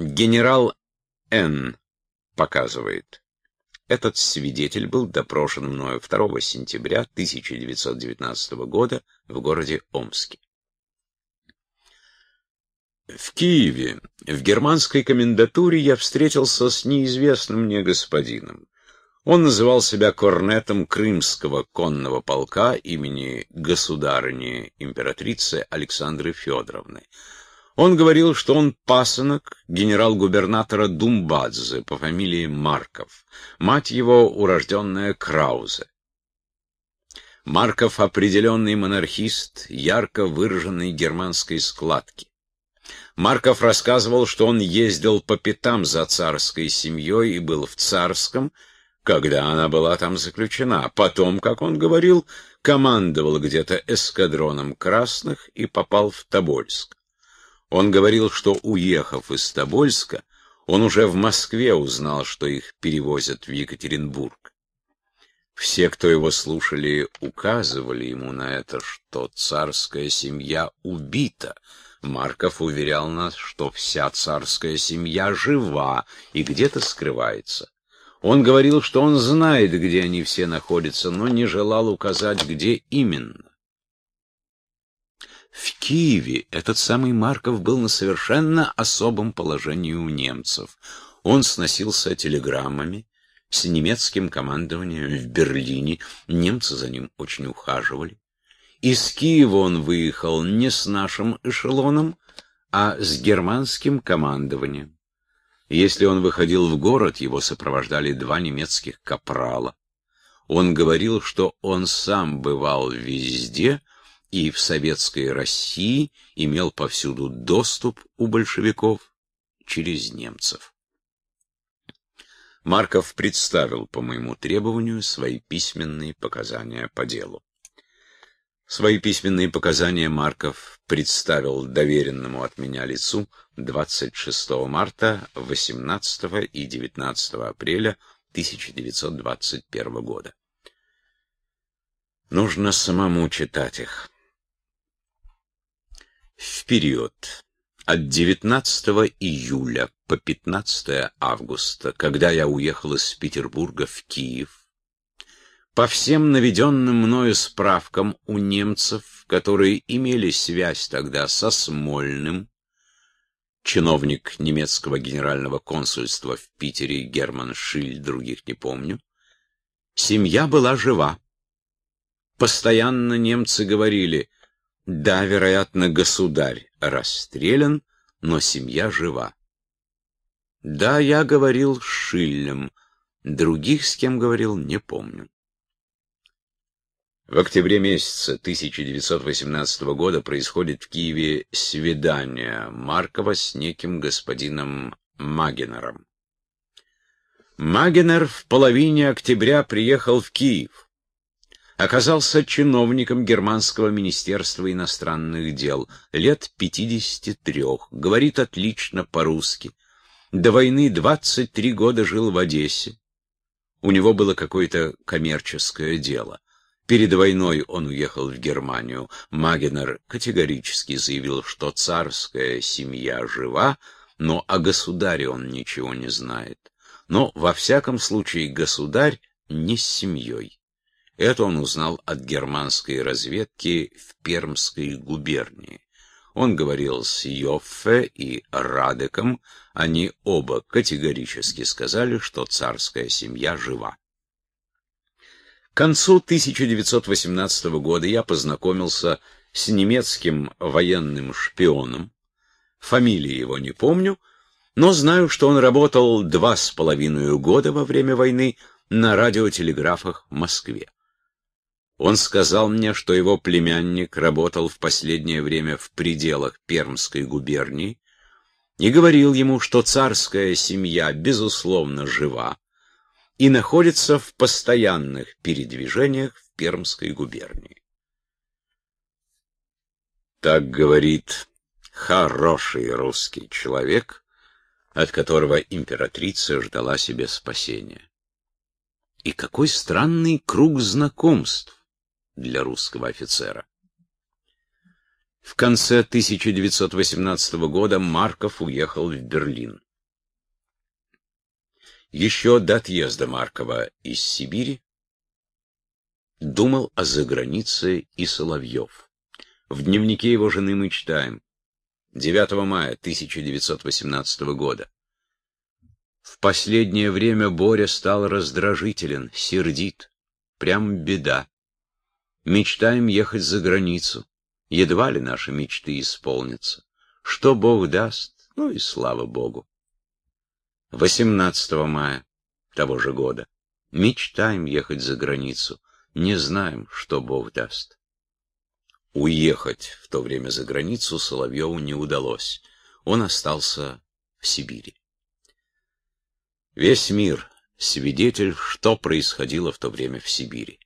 Генерал Н. показывает. Этот свидетель был допрошен мною 2 сентября 1919 года в городе Омске. В Киеве, в германской комендатуре, я встретился с неизвестным мне господином. Он называл себя корнетом Крымского конного полка имени государыни императрицы Александры Федоровны. Он говорил, что он пасынок генерал-губернатора Думбадзе по фамилии Марков, мать его урожденная Краузе. Марков определенный монархист, ярко выраженной германской складки. Марков рассказывал, что он ездил по пятам за царской семьей и был в царском, когда она была там заключена. Потом, как он говорил, командовал где-то эскадроном красных и попал в Тобольск. Он говорил, что, уехав из Тобольска, он уже в Москве узнал, что их перевозят в Екатеринбург. Все, кто его слушали, указывали ему на это, что царская семья убита. Марков уверял нас, что вся царская семья жива и где-то скрывается. Он говорил, что он знает, где они все находятся, но не желал указать, где именно. В Киеве этот самый Марков был на совершенно особом положении у немцев. Он сносился телеграммами с немецким командованием в Берлине, немцы за ним очень ухаживали. Из Киева он выехал не с нашим эшелоном, а с германским командованием. Если он выходил в город, его сопровождали два немецких капрала. Он говорил, что он сам бывал везде, и в советской России имел повсюду доступ у большевиков через немцев. Марков представил по моему требованию свои письменные показания по делу. Свои письменные показания Марков представил доверенному от меня лицу 26 марта, 18 и 19 апреля 1921 года. Нужно самому читать их. В период от 19 июля по 15 августа, когда я уехал из Петербурга в Киев, по всем наведенным мною справкам у немцев, которые имели связь тогда со Смольным, чиновник немецкого генерального консульства в Питере Герман Шиль, других не помню, семья была жива. Постоянно немцы говорили, да, вероятно, государь расстрелян, но семья жива. Да, я говорил с Шиллем, других, с кем говорил, не помню. В октябре месяце 1918 года происходит в Киеве свидание Маркова с неким господином Магенером. Магенер в половине октября приехал в Киев оказался чиновником Германского министерства иностранных дел, лет 53, говорит отлично по-русски. До войны 23 года жил в Одессе. У него было какое-то коммерческое дело. Перед войной он уехал в Германию. Магенер категорически заявил, что царская семья жива, но о государе он ничего не знает. Но, во всяком случае, государь не с семьей. Это он узнал от германской разведки в Пермской губернии. Он говорил с Йоффе и Радеком, они оба категорически сказали, что царская семья жива. К концу 1918 года я познакомился с немецким военным шпионом. Фамилии его не помню, но знаю, что он работал два с половиной года во время войны на радиотелеграфах в Москве. Он сказал мне, что его племянник работал в последнее время в пределах Пермской губернии и говорил ему, что царская семья, безусловно, жива и находится в постоянных передвижениях в Пермской губернии. Так говорит хороший русский человек, от которого императрица ждала себе спасения. И какой странный круг знакомств! Для русского офицера. В конце 1918 года Марков уехал в Берлин. Еще до отъезда Маркова из Сибири думал о загранице и Соловьев. В дневнике его жены мы читаем. 9 мая 1918 года. В последнее время Боря стал раздражителен, сердит. Прям беда. Мечтаем ехать за границу. Едва ли наши мечты исполнятся. Что Бог даст, ну и слава Богу. 18 мая того же года. Мечтаем ехать за границу. Не знаем, что Бог даст. Уехать в то время за границу Соловьеву не удалось. Он остался в Сибири. Весь мир свидетель, что происходило в то время в Сибири.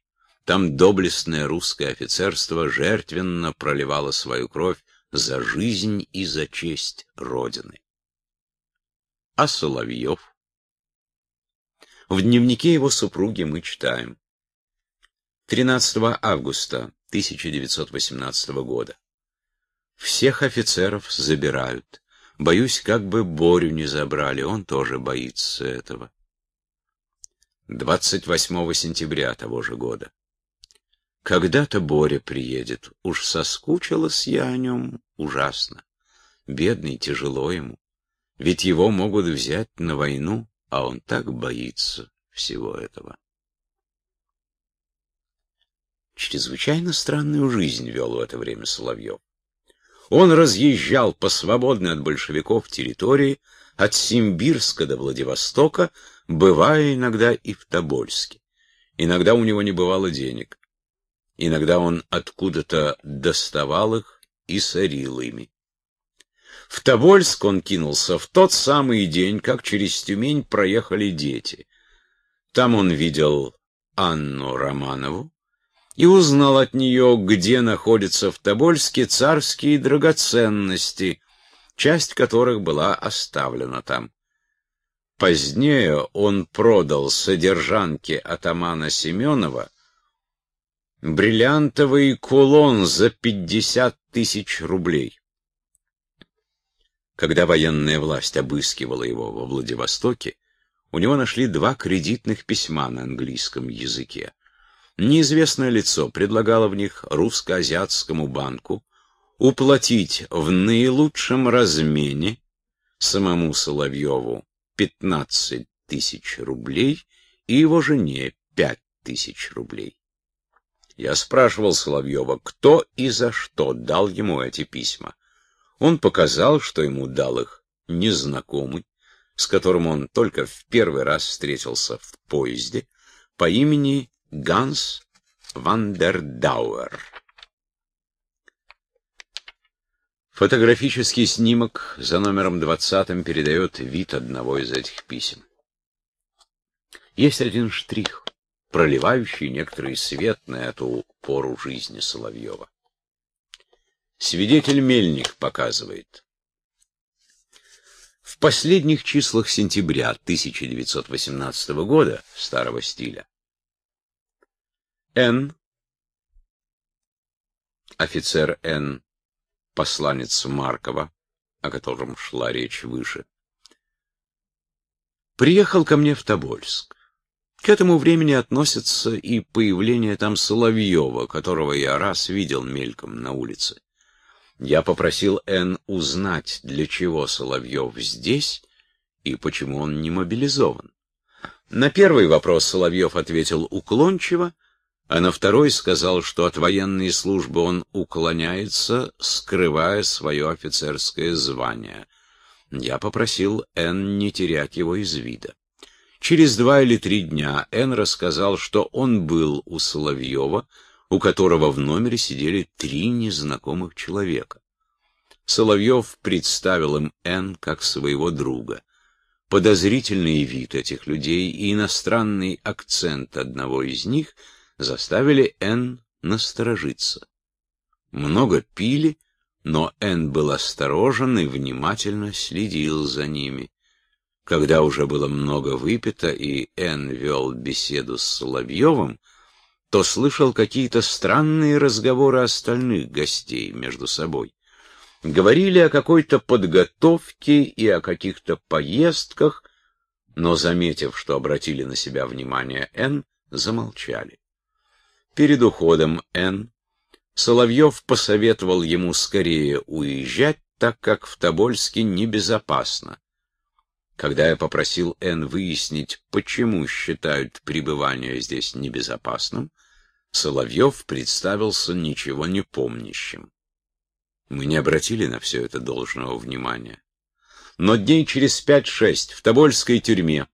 Там доблестное русское офицерство жертвенно проливало свою кровь за жизнь и за честь Родины. А Соловьев? В дневнике его супруги мы читаем. 13 августа 1918 года. Всех офицеров забирают. Боюсь, как бы Борю не забрали, он тоже боится этого. 28 сентября того же года. Когда-то Боря приедет. Уж соскучилась я о нем ужасно. Бедный, тяжело ему. Ведь его могут взять на войну, а он так боится всего этого. Чрезвычайно странную жизнь вел в это время Соловьев. Он разъезжал по свободной от большевиков территории, от Симбирска до Владивостока, бывая иногда и в Тобольске. Иногда у него не бывало денег. Иногда он откуда-то доставал их и сорил ими. В Тобольск он кинулся в тот самый день, как через Тюмень проехали дети. Там он видел Анну Романову и узнал от нее, где находятся в Тобольске царские драгоценности, часть которых была оставлена там. Позднее он продал содержанке атамана Семенова бриллиантовый кулон за пятьдесят тысяч рублей. Когда военная власть обыскивала его во Владивостоке, у него нашли два кредитных письма на английском языке. Неизвестное лицо предлагало в них русско-азиатскому банку уплатить в наилучшем размене самому Соловьеву 15 тысяч рублей и его жене 5 тысяч рублей. Я спрашивал Соловьева, кто и за что дал ему эти письма. Он показал, что ему дал их незнакомый, с которым он только в первый раз встретился в поезде, по имени Ганс Вандердауэр. Фотографический снимок за номером 20 передает вид одного из этих писем. Есть один штрих проливающий некоторый свет на эту пору жизни Соловьева. Свидетель Мельник показывает. В последних числах сентября 1918 года старого стиля Н. Офицер Н. Посланец Маркова, о котором шла речь выше, приехал ко мне в Тобольск. К этому времени относится и появление там Соловьева, которого я раз видел мельком на улице. Я попросил Н. узнать, для чего Соловьев здесь и почему он не мобилизован. На первый вопрос Соловьев ответил уклончиво, а на второй сказал, что от военной службы он уклоняется, скрывая свое офицерское звание. Я попросил Н. не терять его из вида. Через два или три дня Н рассказал, что он был у Соловьева, у которого в номере сидели три незнакомых человека. Соловьев представил им Н как своего друга. Подозрительный вид этих людей и иностранный акцент одного из них заставили Н насторожиться. Много пили, но Н был осторожен и внимательно следил за ними. Когда уже было много выпито, и Н. вел беседу с Соловьевым, то слышал какие-то странные разговоры остальных гостей между собой. Говорили о какой-то подготовке и о каких-то поездках, но, заметив, что обратили на себя внимание Н, замолчали. Перед уходом Н Соловьев посоветовал ему скорее уезжать, так как в Тобольске небезопасно. Когда я попросил Н выяснить, почему считают пребывание здесь небезопасным, Соловьев представился ничего не помнящим. Мы не обратили на все это должного внимания. Но дней через пять-шесть в Тобольской тюрьме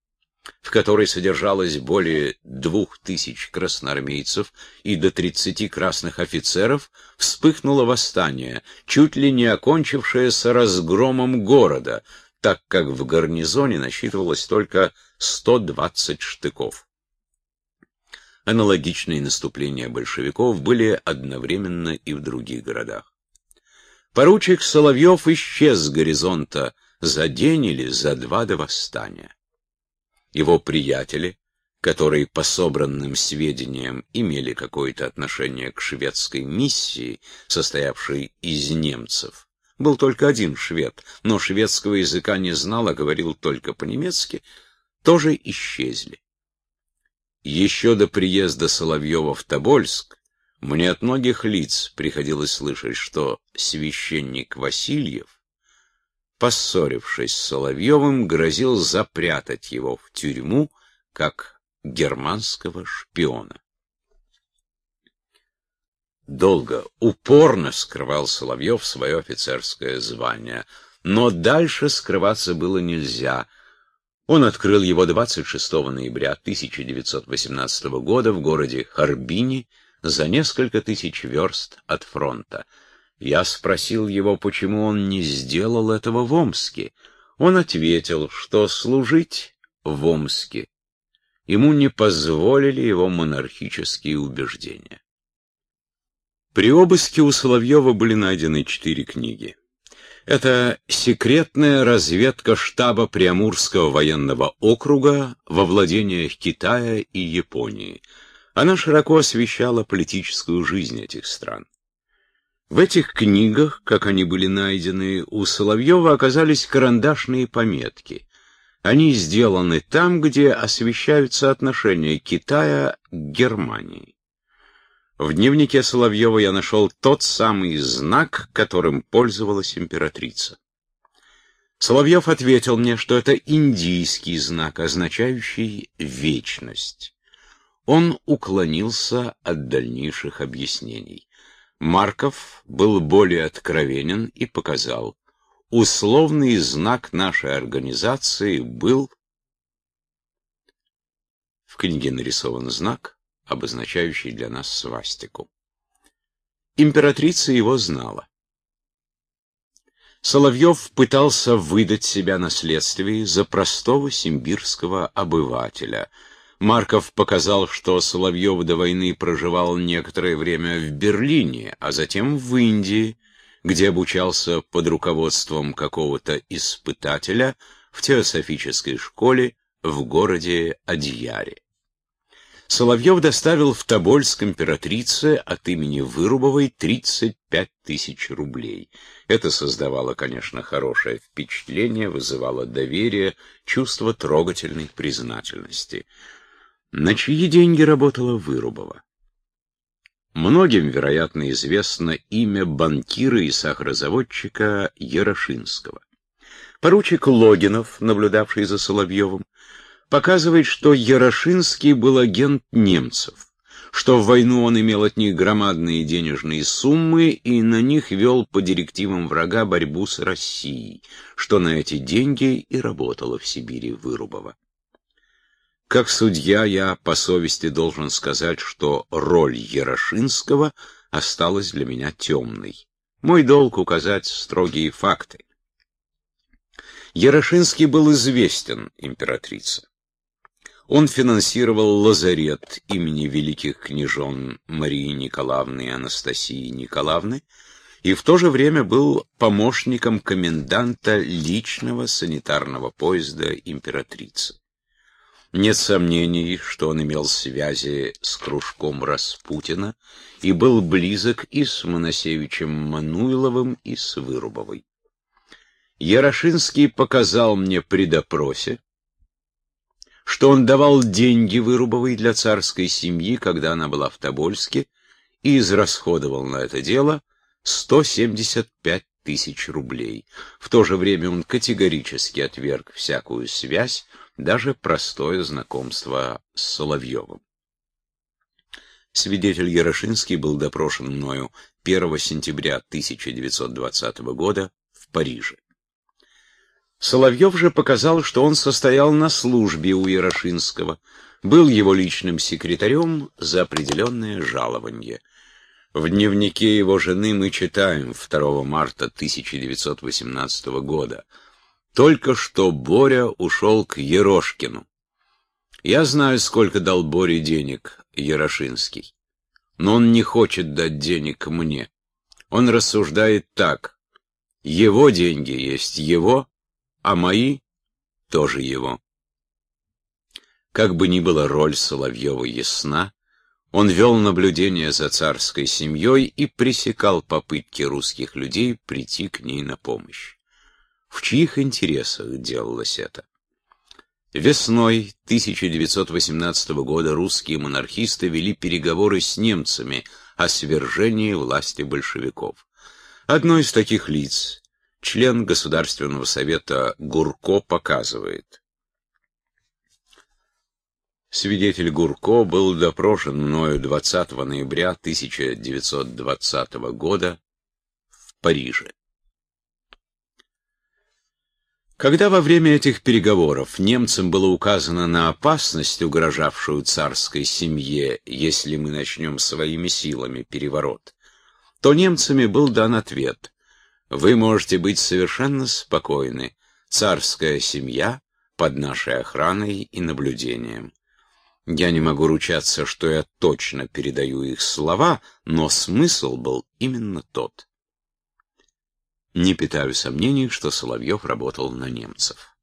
в которой содержалось более двух тысяч красноармейцев и до тридцати красных офицеров, вспыхнуло восстание, чуть ли не окончившееся разгромом города, так как в гарнизоне насчитывалось только 120 штыков. Аналогичные наступления большевиков были одновременно и в других городах. Поручик Соловьев исчез с горизонта за день или за два до восстания. Его приятели, которые по собранным сведениям имели какое-то отношение к шведской миссии, состоявшей из немцев, был только один швед, но шведского языка не знал, а говорил только по-немецки, тоже исчезли. Еще до приезда Соловьева в Тобольск мне от многих лиц приходилось слышать, что священник Васильев поссорившись с Соловьевым, грозил запрятать его в тюрьму, как германского шпиона. Долго, упорно скрывал Соловьев свое офицерское звание, но дальше скрываться было нельзя. Он открыл его 26 ноября 1918 года в городе Харбине за несколько тысяч верст от фронта. Я спросил его, почему он не сделал этого в Омске. Он ответил, что служить в Омске ему не позволили его монархические убеждения. При обыске у Соловьева были найдены четыре книги. Это «Секретная разведка штаба Приамурского военного округа во владениях Китая и Японии». Она широко освещала политическую жизнь этих стран. В этих книгах, как они были найдены, у Соловьева оказались карандашные пометки. Они сделаны там, где освещаются отношения Китая к Германии. В дневнике Соловьева я нашел тот самый знак, которым пользовалась императрица. Соловьев ответил мне, что это индийский знак, означающий вечность. Он уклонился от дальнейших объяснений. Марков был более откровенен и показал, условный знак нашей организации был... В книге нарисован знак, обозначающий для нас свастику. Императрица его знала. Соловьев пытался выдать себя на следствии за простого симбирского обывателя — Марков показал, что Соловьев до войны проживал некоторое время в Берлине, а затем в Индии, где обучался под руководством какого-то испытателя в теософической школе в городе Адьяре. Соловьев доставил в Тобольск императрице от имени Вырубовой 35 тысяч рублей. Это создавало, конечно, хорошее впечатление, вызывало доверие, чувство трогательной признательности. На чьи деньги работала Вырубова? Многим, вероятно, известно имя банкира и сахарозаводчика Ярошинского. Поручик Логинов, наблюдавший за Соловьевым, показывает, что Ярошинский был агент немцев, что в войну он имел от них громадные денежные суммы и на них вел по директивам врага борьбу с Россией, что на эти деньги и работала в Сибири Вырубова. Как судья я по совести должен сказать, что роль Ярошинского осталась для меня темной. Мой долг указать строгие факты. Ярошинский был известен императрице. Он финансировал лазарет имени великих княжон Марии Николаевны и Анастасии Николаевны и в то же время был помощником коменданта личного санитарного поезда императрицы. Нет сомнений, что он имел связи с кружком Распутина и был близок и с Моносевичем Мануиловым, и с Вырубовой. Ярошинский показал мне при допросе, что он давал деньги Вырубовой для царской семьи, когда она была в Тобольске, и израсходовал на это дело 175 тысяч рублей. В то же время он категорически отверг всякую связь, даже простое знакомство с Соловьевым. Свидетель Ярошинский был допрошен мною 1 сентября 1920 года в Париже. Соловьев же показал, что он состоял на службе у Ярошинского, был его личным секретарем за определенное жалование. В дневнике его жены мы читаем 2 марта 1918 года. Только что Боря ушел к Ерошкину. Я знаю, сколько дал Боре денег Ярошинский, но он не хочет дать денег мне. Он рассуждает так. Его деньги есть его, а мои тоже его. Как бы ни была роль Соловьева ясна, он вел наблюдение за царской семьей и пресекал попытки русских людей прийти к ней на помощь. В чьих интересах делалось это? Весной 1918 года русские монархисты вели переговоры с немцами о свержении власти большевиков. Одно из таких лиц, член Государственного совета Гурко, показывает. Свидетель Гурко был допрошен мною 20 ноября 1920 года в Париже. Когда во время этих переговоров немцам было указано на опасность, угрожавшую царской семье, если мы начнем своими силами переворот, то немцами был дан ответ «Вы можете быть совершенно спокойны, царская семья под нашей охраной и наблюдением». Я не могу ручаться, что я точно передаю их слова, но смысл был именно тот. Не питаю сомнений, что Соловьев работал на немцев.